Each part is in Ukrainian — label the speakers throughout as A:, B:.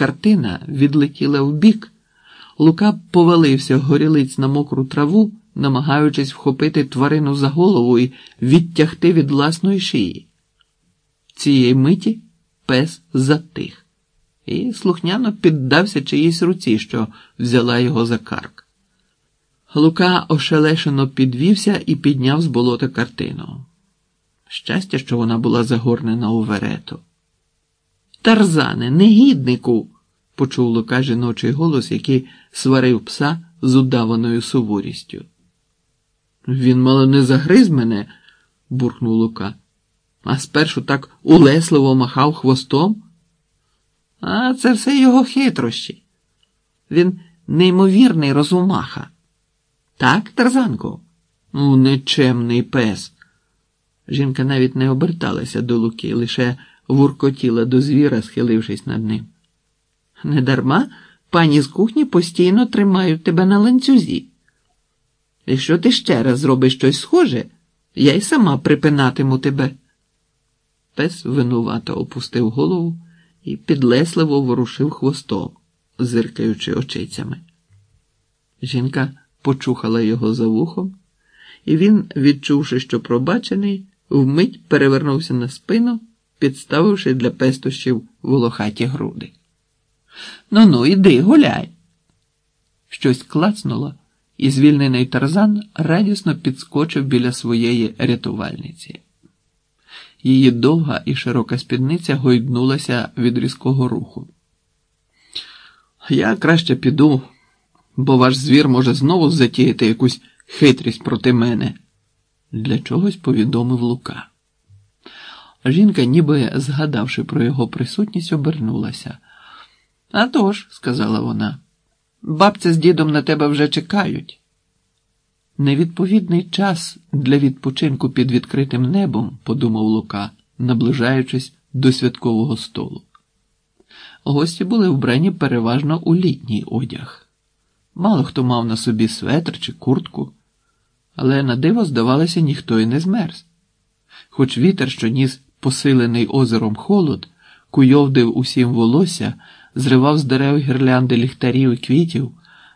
A: картина відлетіла вбік, Лука повалився горілиць на мокру траву, намагаючись вхопити тварину за голову і відтягти від власної шиї. Цієї миті пес затих і слухняно піддався чиїсь руці, що взяла його за карк. Лука ошелешено підвівся і підняв з болота картину. Щастя, що вона була загорнена у верету. Тарзане, негіднику, почув Лука жіночий голос, який сварив пса з удаваною суворістю. Він мало не загриз мене, буркнув Лука, а спершу так улесливо махав хвостом. А це все його хитрощі. Він неймовірний розумаха. Так, Тарзанко? Ну, нечемний пес. Жінка навіть не оберталася до Луки, лише вуркотіла до звіра, схилившись над ним. Недарма пані з кухні постійно тримають тебе на ланцюзі. Якщо ти ще раз зробиш щось схоже, я й сама припинатиму тебе. Пес винувато опустив голову і підлесливо ворушив хвостом, зиркаючи очицями. Жінка почухала його за вухом, і він, відчувши, що пробачений, вмить перевернувся на спину, підставивши для пестощів волохаті груди. Ну ну, іди, гуляй. Щось клацнуло, і звільнений тарзан радісно підскочив біля своєї рятувальниці. Її довга і широка спідниця гойднулася від різкого руху. Я краще піду, бо ваш звір може знову затіяти якусь хитрість проти мене. Для чогось повідомив Лука. Жінка, ніби згадавши про його присутність, обернулася. «А тож», – сказала вона, бабця з дідом на тебе вже чекають. Невідповідний час для відпочинку під відкритим небом, подумав Лука, наближаючись до святкового столу. Гості були вбрані переважно у літній одяг. Мало хто мав на собі светр чи куртку, але на диво, здавалося, ніхто й не змерз. Хоч вітер, що ніс посилений озером холод, куйовдив усім волосся, зривав з дерев гірлянди ліхтарів і квітів,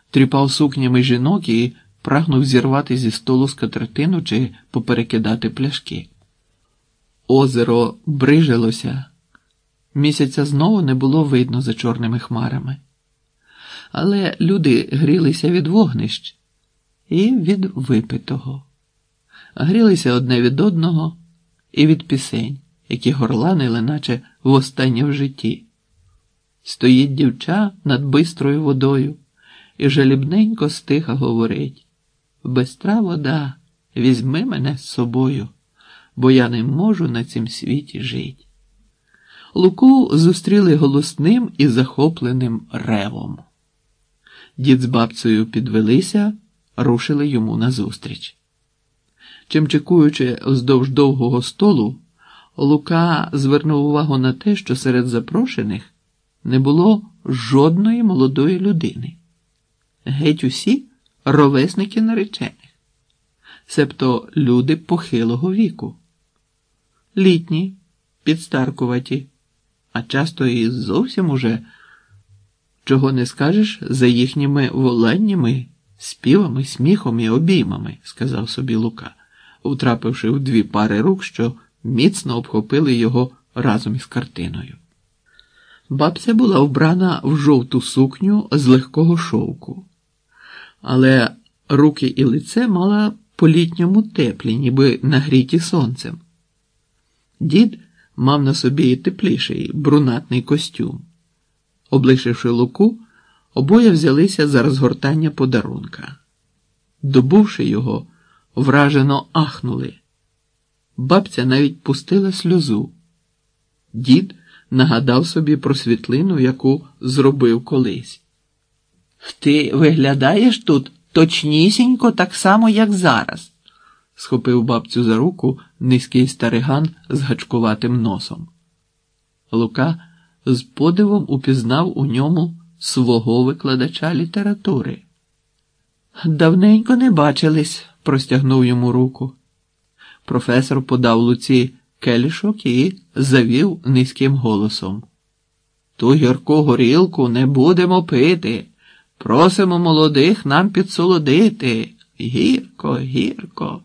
A: тріпав сукнями жінок і прагнув зірвати зі столу скатертину чи поперекидати пляшки. Озеро брижилося, місяця знову не було видно за чорними хмарами. Але люди грілися від вогнищ і від випитого, грілися одне від одного і від пісень, які горланили, наче востаннє в житті. Стоїть дівча над бистрою водою і жалібненько стиха говорить Бистра вода, візьми мене з собою, бо я не можу на цім світі жити. Луку зустріли голосним і захопленим ревом. Дід з бабцею підвелися, рушили йому назустріч. Чимчикуючи вздовж довгого столу, Лука звернув увагу на те, що серед запрошених не було жодної молодої людини. Геть усі ровесники наречених, себто люди похилого віку, літні, підстаркуваті, а часто і зовсім уже, чого не скажеш за їхніми воланнями, співами, сміхом і обіймами, сказав собі Лука, втрапивши в дві пари рук, що міцно обхопили його разом із картиною. Бабця була вбрана в жовту сукню з легкого шовку, але руки і лице мала по літньому теплі, ніби нагріті сонцем. Дід мав на собі тепліший брунатний костюм. Облишивши луку, обоє взялися за розгортання подарунка. Добувши його, вражено ахнули. Бабця навіть пустила сльозу. Дід нагадав собі про світлину, яку зробив колись. Ти виглядаєш тут точнісінько так само, як зараз, схопив бабцю за руку низький стариган з гачкуватим носом. Лука з подивом упізнав у ньому свого викладача літератури. Давненько не бачились, простягнув йому руку. Професор подав луці келішок і завів низьким голосом. Ту гірку горілку не будемо пити. Просимо молодих нам підсолодити. Гірко, гірко.